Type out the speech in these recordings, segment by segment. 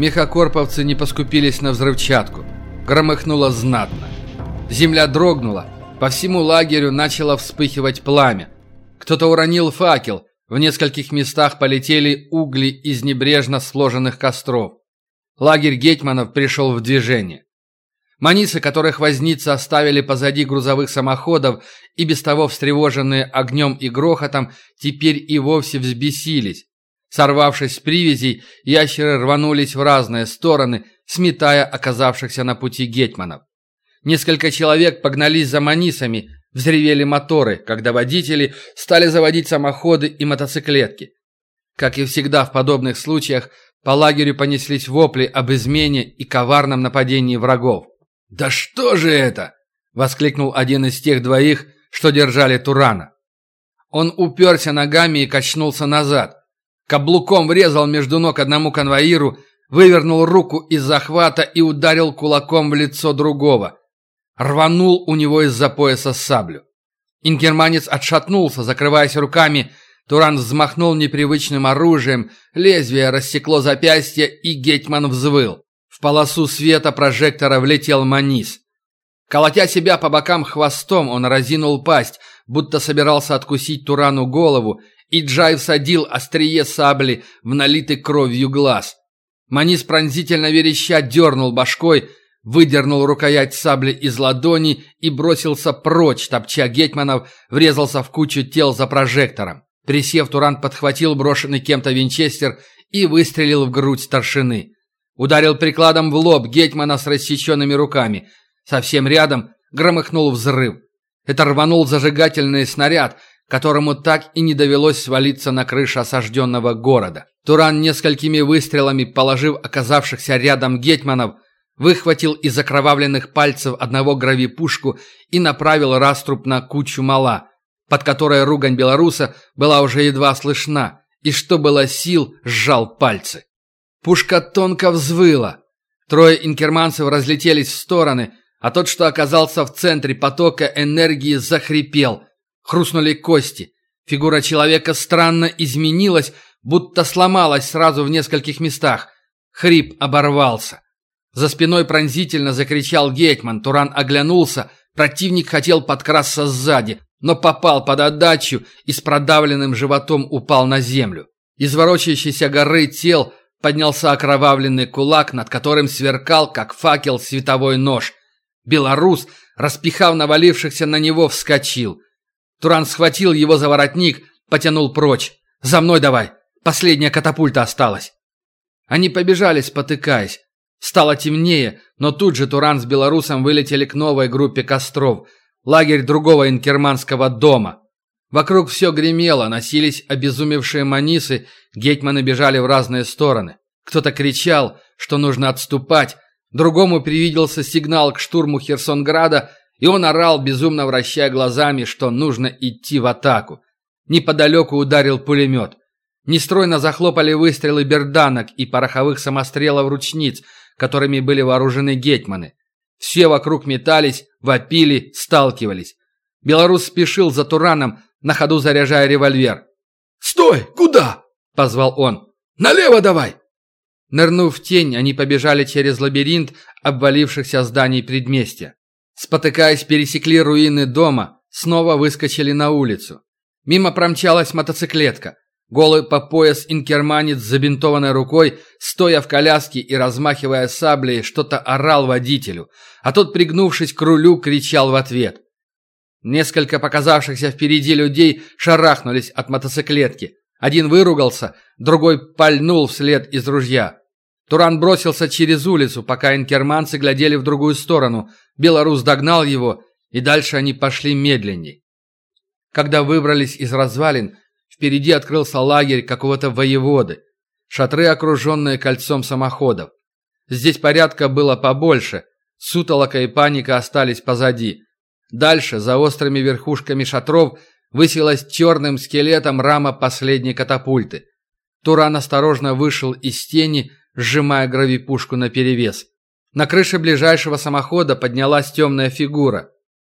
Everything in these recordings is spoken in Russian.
Мехокорповцы не поскупились на взрывчатку. Громыхнуло знатно. Земля дрогнула. По всему лагерю начало вспыхивать пламя. Кто-то уронил факел. В нескольких местах полетели угли из небрежно сложенных костров. Лагерь гетманов пришел в движение. Манисы, которых возницы оставили позади грузовых самоходов и без того встревоженные огнем и грохотом, теперь и вовсе взбесились. Сорвавшись с привязей, ящеры рванулись в разные стороны, сметая оказавшихся на пути гетманов. Несколько человек погнались за манисами, взревели моторы, когда водители стали заводить самоходы и мотоциклетки. Как и всегда в подобных случаях, по лагерю понеслись вопли об измене и коварном нападении врагов. «Да что же это?» — воскликнул один из тех двоих, что держали Турана. Он уперся ногами и качнулся назад. Каблуком врезал между ног одному конвоиру, вывернул руку из захвата и ударил кулаком в лицо другого. Рванул у него из-за пояса саблю. Ингерманец отшатнулся, закрываясь руками. Туран взмахнул непривычным оружием, лезвие рассекло запястье, и Гетман взвыл. В полосу света прожектора влетел Манис. Колотя себя по бокам хвостом, он разинул пасть, будто собирался откусить Турану голову, и Джай всадил острие сабли в налитый кровью глаз. Манис пронзительно вереща дернул башкой, выдернул рукоять сабли из ладони и бросился прочь, топча гетманов, врезался в кучу тел за прожектором. Присев, Туран подхватил брошенный кем-то винчестер и выстрелил в грудь старшины. Ударил прикладом в лоб Гетмана с рассеченными руками. Совсем рядом громыхнул взрыв. Это рванул зажигательный снаряд, которому так и не довелось свалиться на крышу осажденного города. Туран несколькими выстрелами, положив оказавшихся рядом гетманов, выхватил из окровавленных пальцев одного гравипушку и направил раструб на кучу мала, под которой ругань белоруса была уже едва слышна, и что было сил, сжал пальцы. Пушка тонко взвыла. Трое инкерманцев разлетелись в стороны, а тот, что оказался в центре потока энергии, захрипел. Хрустнули кости. Фигура человека странно изменилась, будто сломалась сразу в нескольких местах. Хрип оборвался. За спиной пронзительно закричал Гетман. Туран оглянулся. Противник хотел подкрасться сзади, но попал под отдачу и с продавленным животом упал на землю. Из ворочающейся горы тел поднялся окровавленный кулак, над которым сверкал, как факел, световой нож. Белорус, распихав навалившихся на него, вскочил. Туран схватил его за воротник, потянул прочь. «За мной давай! Последняя катапульта осталась!» Они побежали, спотыкаясь. Стало темнее, но тут же Туран с белорусом вылетели к новой группе костров. Лагерь другого инкерманского дома. Вокруг все гремело, носились обезумевшие манисы, гетьманы бежали в разные стороны. Кто-то кричал, что нужно отступать, другому привиделся сигнал к штурму Херсонграда, и он орал, безумно вращая глазами, что нужно идти в атаку. Неподалеку ударил пулемет. Нестройно захлопали выстрелы берданок и пороховых самострелов ручниц, которыми были вооружены гетьманы. Все вокруг метались, вопили, сталкивались. Белорус спешил за Тураном, на ходу заряжая револьвер. «Стой! Куда?» – позвал он. «Налево давай!» Нырнув в тень, они побежали через лабиринт обвалившихся зданий предместья. Спотыкаясь, пересекли руины дома, снова выскочили на улицу. Мимо промчалась мотоциклетка. Голый по пояс инкерманец с забинтованной рукой, стоя в коляске и размахивая саблей, что-то орал водителю, а тот, пригнувшись к рулю, кричал в ответ. Несколько показавшихся впереди людей шарахнулись от мотоциклетки. Один выругался, другой пальнул вслед из ружья. Туран бросился через улицу, пока инкерманцы глядели в другую сторону. Белорус догнал его, и дальше они пошли медленней. Когда выбрались из развалин, впереди открылся лагерь какого-то воеводы. Шатры, окруженные кольцом самоходов. Здесь порядка было побольше. Сутолока и паника остались позади. Дальше, за острыми верхушками шатров, высилась черным скелетом рама последней катапульты. Туран осторожно вышел из тени, сжимая гравипушку наперевес. На крыше ближайшего самохода поднялась темная фигура.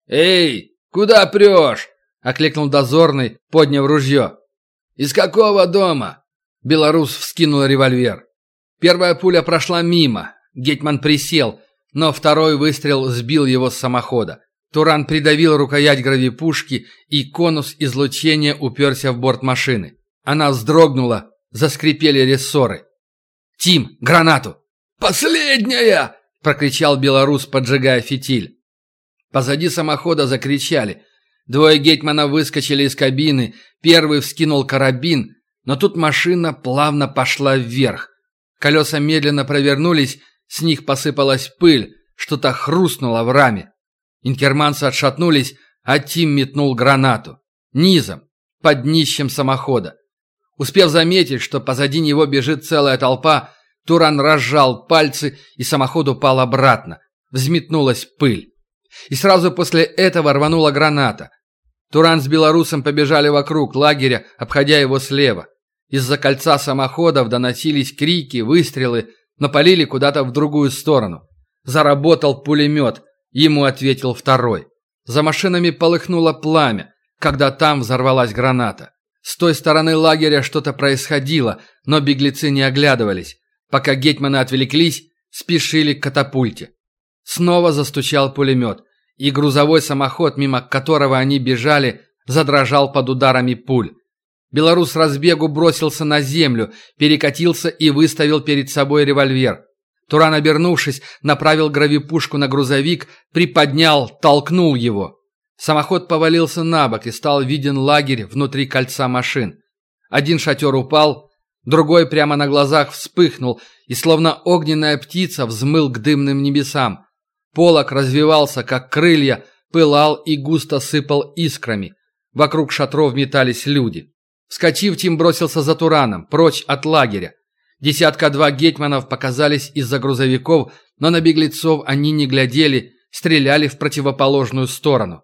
«Эй, куда прешь?» – окликнул дозорный, подняв ружье. «Из какого дома?» Белорус вскинул револьвер. Первая пуля прошла мимо. Гетман присел, но второй выстрел сбил его с самохода. Туран придавил рукоять гравипушки, и конус излучения уперся в борт машины. Она вздрогнула, заскрипели рессоры. «Тим, гранату!» «Последняя!» – прокричал белорус, поджигая фитиль. Позади самохода закричали. Двое гетмана выскочили из кабины, первый вскинул карабин, но тут машина плавно пошла вверх. Колеса медленно провернулись, с них посыпалась пыль, что-то хрустнуло в раме. Инкерманцы отшатнулись, а Тим метнул гранату. Низом, под днищем самохода. Успев заметить, что позади него бежит целая толпа, Туран разжал пальцы, и самоход упал обратно. Взметнулась пыль. И сразу после этого рванула граната. Туран с белорусом побежали вокруг лагеря, обходя его слева. Из-за кольца самоходов доносились крики, выстрелы, но полили куда-то в другую сторону. Заработал пулемет, ему ответил второй. За машинами полыхнуло пламя, когда там взорвалась граната. С той стороны лагеря что-то происходило, но беглецы не оглядывались. Пока гетманы отвлеклись, спешили к катапульте. Снова застучал пулемет, и грузовой самоход, мимо которого они бежали, задрожал под ударами пуль. Белорус разбегу бросился на землю, перекатился и выставил перед собой револьвер. Туран, обернувшись, направил гравипушку на грузовик, приподнял, толкнул его. Самоход повалился на бок и стал виден лагерь внутри кольца машин. Один шатер упал, другой прямо на глазах вспыхнул и, словно огненная птица, взмыл к дымным небесам. Полок развивался, как крылья, пылал и густо сыпал искрами. Вокруг шатров метались люди. Вскочив, Тим бросился за Тураном, прочь от лагеря. Десятка-два гетманов показались из-за грузовиков, но на беглецов они не глядели, стреляли в противоположную сторону.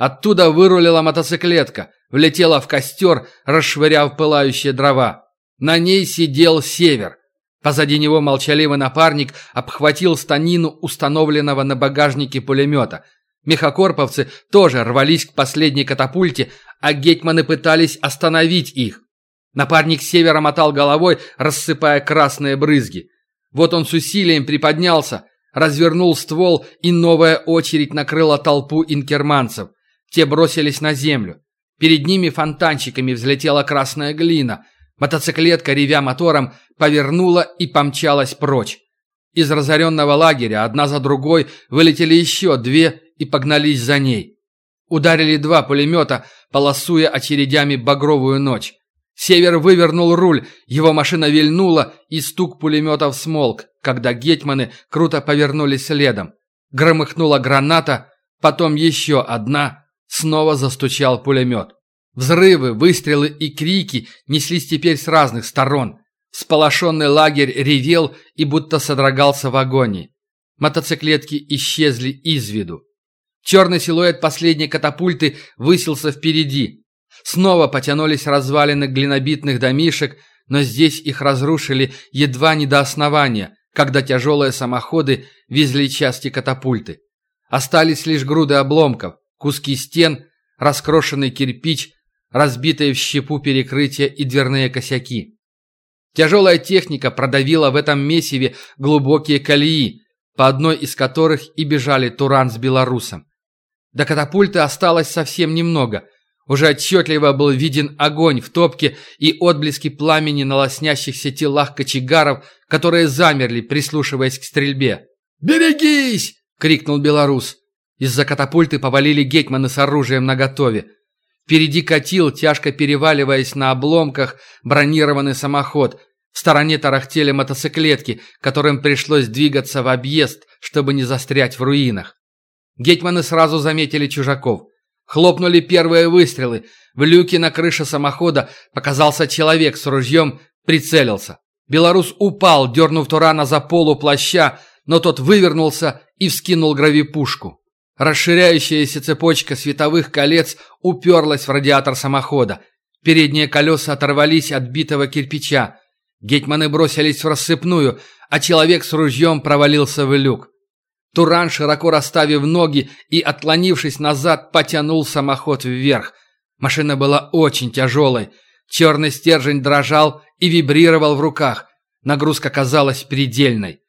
Оттуда вырулила мотоциклетка, влетела в костер, расшвыряв пылающие дрова. На ней сидел север. Позади него молчаливый напарник обхватил станину установленного на багажнике пулемета. Мехокорповцы тоже рвались к последней катапульте, а гетманы пытались остановить их. Напарник севера мотал головой, рассыпая красные брызги. Вот он с усилием приподнялся, развернул ствол, и новая очередь накрыла толпу инкерманцев. Те бросились на землю. Перед ними фонтанчиками взлетела красная глина. Мотоциклетка, ревя мотором, повернула и помчалась прочь. Из разоренного лагеря одна за другой вылетели еще две и погнались за ней. Ударили два пулемета, полосуя очередями багровую ночь. Север вывернул руль, его машина вильнула, и стук пулеметов смолк, когда гетманы круто повернулись следом. Громыхнула граната, потом еще одна, снова застучал пулемет. Взрывы, выстрелы и крики неслись теперь с разных сторон. Сполошенный лагерь ревел и будто содрогался в агонии. Мотоциклетки исчезли из виду. Черный силуэт последней катапульты высился впереди. Снова потянулись развалины глинобитных домишек, но здесь их разрушили едва не до основания, когда тяжелые самоходы везли части катапульты. Остались лишь груды обломков, куски стен, раскрошенный кирпич, разбитые в щепу перекрытия и дверные косяки. Тяжелая техника продавила в этом месиве глубокие колеи, по одной из которых и бежали Туран с белорусом. До катапульты осталось совсем немного. Уже отчетливо был виден огонь в топке и отблески пламени на лоснящихся телах кочегаров, которые замерли, прислушиваясь к стрельбе. «Берегись!» — крикнул белорус. Из-за катапульты повалили гетманы с оружием наготове. Впереди катил, тяжко переваливаясь на обломках, бронированный самоход. В стороне тарахтели мотоциклетки, которым пришлось двигаться в объезд, чтобы не застрять в руинах. Гетманы сразу заметили чужаков. Хлопнули первые выстрелы. В люке на крыше самохода показался человек с ружьем, прицелился. Белорус упал, дернув Турана за полу плаща, но тот вывернулся и вскинул гравипушку. Расширяющаяся цепочка световых колец уперлась в радиатор самохода. Передние колеса оторвались от битого кирпича. Гетманы бросились в рассыпную, а человек с ружьем провалился в люк. Туран, широко расставив ноги и отклонившись назад, потянул самоход вверх. Машина была очень тяжелой. Черный стержень дрожал и вибрировал в руках. Нагрузка казалась предельной.